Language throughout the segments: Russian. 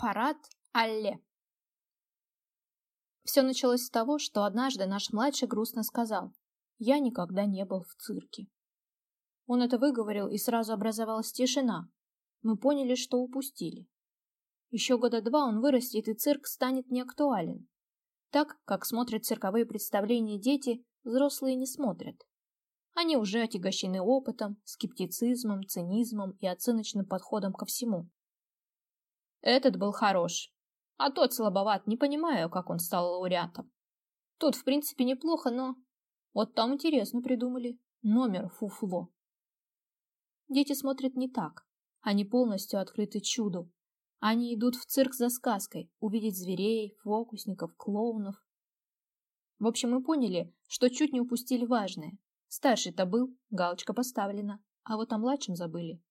Парад Алле. Все началось с того, что однажды наш младший грустно сказал «Я никогда не был в цирке». Он это выговорил, и сразу образовалась тишина. Мы поняли, что упустили. Еще года два он вырастет, и цирк станет неактуален. Так, как смотрят цирковые представления дети, взрослые не смотрят. Они уже отягощены опытом, скептицизмом, цинизмом и оценочным подходом ко всему. Этот был хорош, а тот слабоват, не понимаю, как он стал лауреатом. Тут, в принципе, неплохо, но... Вот там интересно придумали. Номер фуфло. Дети смотрят не так. Они полностью открыты чуду. Они идут в цирк за сказкой, увидеть зверей, фокусников, клоунов. В общем, мы поняли, что чуть не упустили важное. Старший-то был, галочка поставлена, а вот о младшем забыли.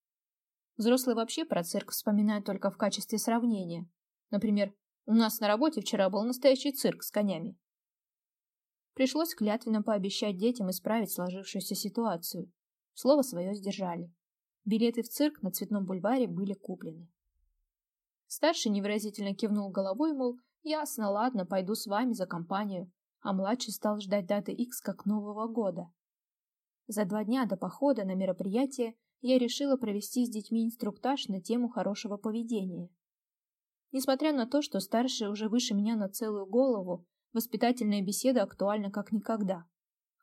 Взрослые вообще про цирк вспоминают только в качестве сравнения. Например, у нас на работе вчера был настоящий цирк с конями. Пришлось клятвенно пообещать детям исправить сложившуюся ситуацию. Слово свое сдержали. Билеты в цирк на Цветном бульваре были куплены. Старший невыразительно кивнул головой, мол, ясно, ладно, пойду с вами за компанию, а младший стал ждать даты X как Нового года. За два дня до похода на мероприятие я решила провести с детьми инструктаж на тему хорошего поведения. Несмотря на то, что старшие уже выше меня на целую голову, воспитательная беседа актуальна как никогда.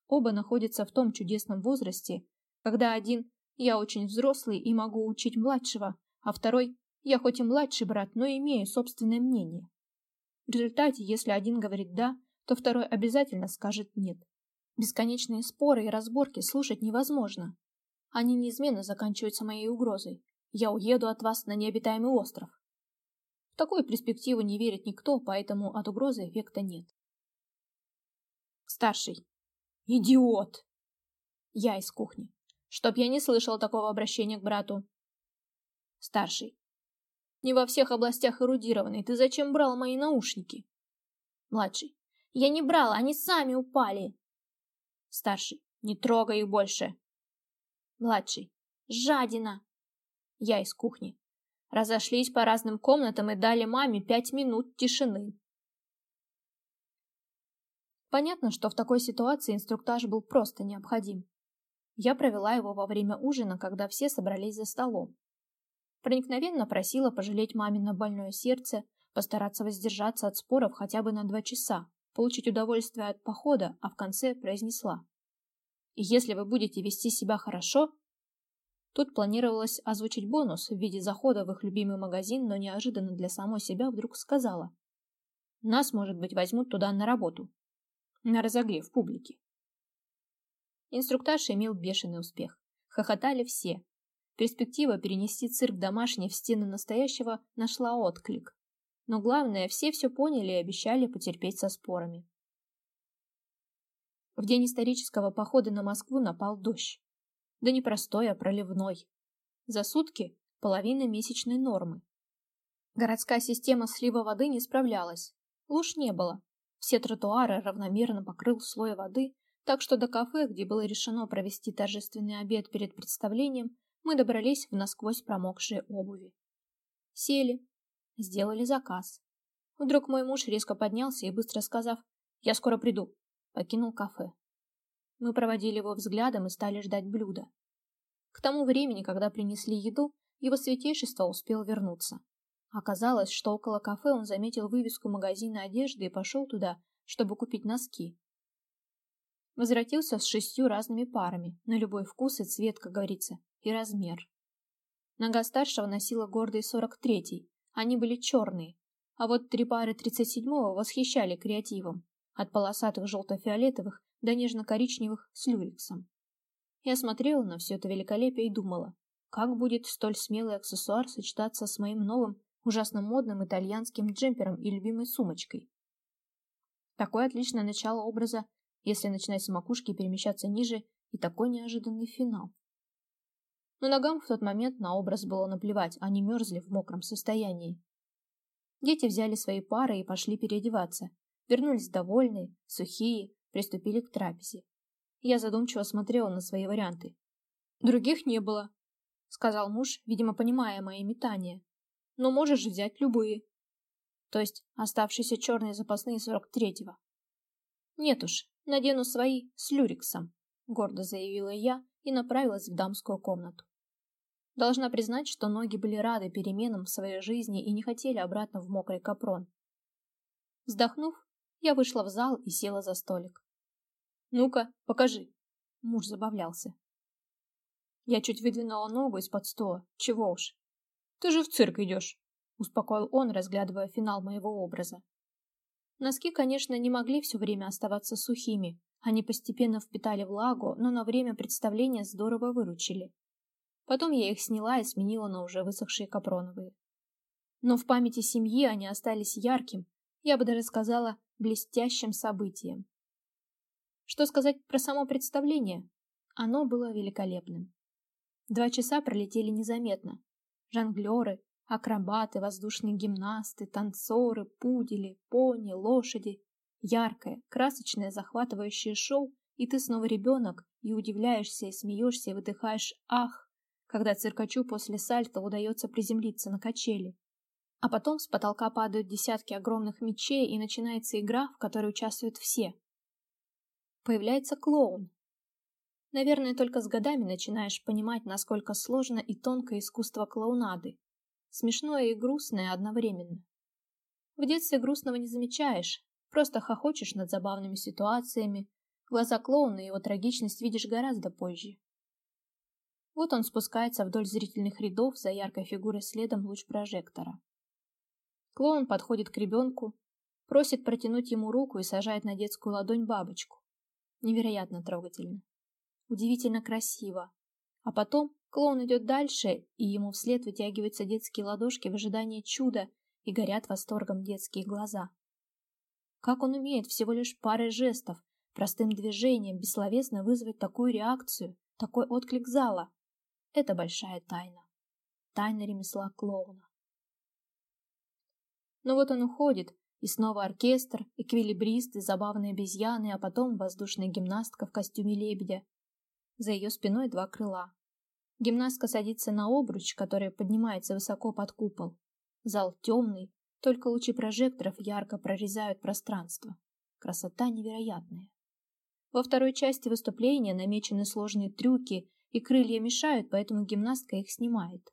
Оба находятся в том чудесном возрасте, когда один «я очень взрослый и могу учить младшего», а второй «я хоть и младший брат, но имею собственное мнение». В результате, если один говорит «да», то второй обязательно скажет «нет». Бесконечные споры и разборки слушать невозможно. Они неизменно заканчиваются моей угрозой. Я уеду от вас на необитаемый остров. В такую перспективу не верит никто, поэтому от угрозы эффекта нет. Старший. Идиот! Я из кухни. Чтоб я не слышал такого обращения к брату. Старший. Не во всех областях эрудированный. Ты зачем брал мои наушники? Младший. Я не брал, они сами упали. Старший. Не трогай их больше. Младший. Жадина. Я из кухни. Разошлись по разным комнатам и дали маме пять минут тишины. Понятно, что в такой ситуации инструктаж был просто необходим. Я провела его во время ужина, когда все собрались за столом. Проникновенно просила пожалеть мамино больное сердце, постараться воздержаться от споров хотя бы на два часа, получить удовольствие от похода, а в конце произнесла. И если вы будете вести себя хорошо... Тут планировалось озвучить бонус в виде захода в их любимый магазин, но неожиданно для самой себя вдруг сказала. Нас, может быть, возьмут туда на работу. На разогрев публики. Инструктаж имел бешеный успех. Хохотали все. Перспектива перенести цирк домашний в стены настоящего нашла отклик. Но главное, все все поняли и обещали потерпеть со спорами. В день исторического похода на Москву напал дождь. Да не простой, а проливной. За сутки половина месячной нормы. Городская система слива воды не справлялась. Луж не было. Все тротуары равномерно покрыл слой воды, так что до кафе, где было решено провести торжественный обед перед представлением, мы добрались в насквозь промокшие обуви. Сели, сделали заказ. Вдруг мой муж резко поднялся и, быстро сказав «Я скоро приду», покинул кафе. Мы проводили его взглядом и стали ждать блюда. К тому времени, когда принесли еду, его святейшество успел вернуться. Оказалось, что около кафе он заметил вывеску магазина одежды и пошел туда, чтобы купить носки. Возвратился с шестью разными парами, на любой вкус и цвет, как говорится, и размер. Нога старшего носила гордый сорок третий, они были черные, а вот три пары тридцать седьмого восхищали креативом от полосатых желто-фиолетовых до нежно-коричневых с люрексом. Я смотрела на все это великолепие и думала, как будет столь смелый аксессуар сочетаться с моим новым, ужасно модным итальянским джемпером и любимой сумочкой. Такое отличное начало образа, если начинать с макушки и перемещаться ниже, и такой неожиданный финал. Но ногам в тот момент на образ было наплевать, они мерзли в мокром состоянии. Дети взяли свои пары и пошли переодеваться, Вернулись довольные, сухие, приступили к трапезе. Я задумчиво смотрела на свои варианты. «Других не было», — сказал муж, видимо, понимая мои метания. «Но можешь взять любые. то есть оставшиеся черные запасные сорок третьего. Нет уж, надену свои с люриксом, гордо заявила я и направилась в дамскую комнату. Должна признать, что ноги были рады переменам в своей жизни и не хотели обратно в мокрый капрон. Вздохнув, я вышла в зал и села за столик. «Ну-ка, покажи!» Муж забавлялся. Я чуть выдвинула ногу из-под стола. Чего уж. «Ты же в цирк идешь!» Успокоил он, разглядывая финал моего образа. Носки, конечно, не могли все время оставаться сухими. Они постепенно впитали влагу, но на время представления здорово выручили. Потом я их сняла и сменила на уже высохшие капроновые. Но в памяти семьи они остались ярким, я бы даже сказала, блестящим событием. Что сказать про само представление? Оно было великолепным. Два часа пролетели незаметно. Жонглеры, акробаты, воздушные гимнасты, танцоры, пудели, пони, лошади. Яркое, красочное, захватывающее шоу, и ты снова ребенок, и удивляешься, и смеешься, и выдыхаешь «ах», когда циркачу после сальто удается приземлиться на качели. А потом с потолка падают десятки огромных мечей, и начинается игра, в которой участвуют все. Появляется клоун. Наверное, только с годами начинаешь понимать, насколько сложно и тонко искусство клоунады. Смешное и грустное одновременно. В детстве грустного не замечаешь, просто хохочешь над забавными ситуациями, глаза клоуна и его трагичность видишь гораздо позже. Вот он спускается вдоль зрительных рядов за яркой фигурой следом луч прожектора. Клоун подходит к ребенку, просит протянуть ему руку и сажает на детскую ладонь бабочку. Невероятно трогательно. Удивительно красиво. А потом клоун идет дальше, и ему вслед вытягиваются детские ладошки в ожидании чуда, и горят восторгом детские глаза. Как он умеет всего лишь парой жестов, простым движением бессловесно вызвать такую реакцию, такой отклик зала? Это большая тайна. Тайна ремесла клоуна. Но вот он уходит, и снова оркестр, эквилибристы, забавные обезьяны, а потом воздушная гимнастка в костюме лебедя. За ее спиной два крыла. Гимнастка садится на обруч, который поднимается высоко под купол. Зал темный, только лучи прожекторов ярко прорезают пространство. Красота невероятная. Во второй части выступления намечены сложные трюки, и крылья мешают, поэтому гимнастка их снимает.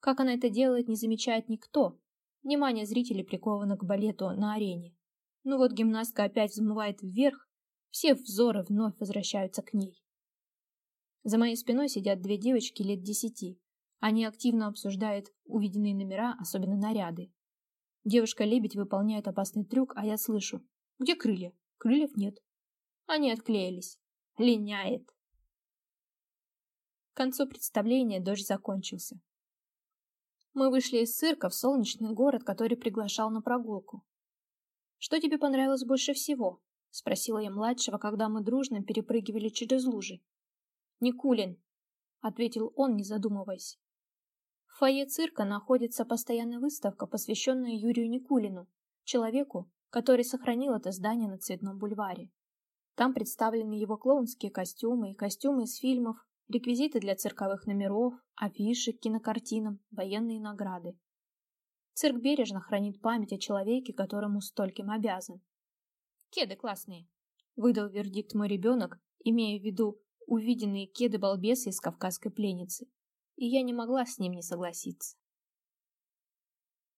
Как она это делает, не замечает никто, Внимание зрителей приковано к балету на арене. Ну вот гимнастка опять взмывает вверх, все взоры вновь возвращаются к ней. За моей спиной сидят две девочки лет десяти. Они активно обсуждают увиденные номера, особенно наряды. Девушка-лебедь выполняет опасный трюк, а я слышу. Где крылья? Крыльев нет. Они отклеились. Линяет. К концу представления дождь закончился. Мы вышли из цирка в солнечный город, который приглашал на прогулку. «Что тебе понравилось больше всего?» — спросила я младшего, когда мы дружно перепрыгивали через лужи. «Никулин», — ответил он, не задумываясь. В фойе цирка находится постоянная выставка, посвященная Юрию Никулину, человеку, который сохранил это здание на Цветном бульваре. Там представлены его клоунские костюмы и костюмы из фильмов, реквизиты для цирковых номеров, афиши к кинокартинам, военные награды. Цирк бережно хранит память о человеке, которому стольким обязан. «Кеды классные», — выдал вердикт мой ребенок, имея в виду увиденные кеды-балбесы из кавказской пленницы. И я не могла с ним не согласиться.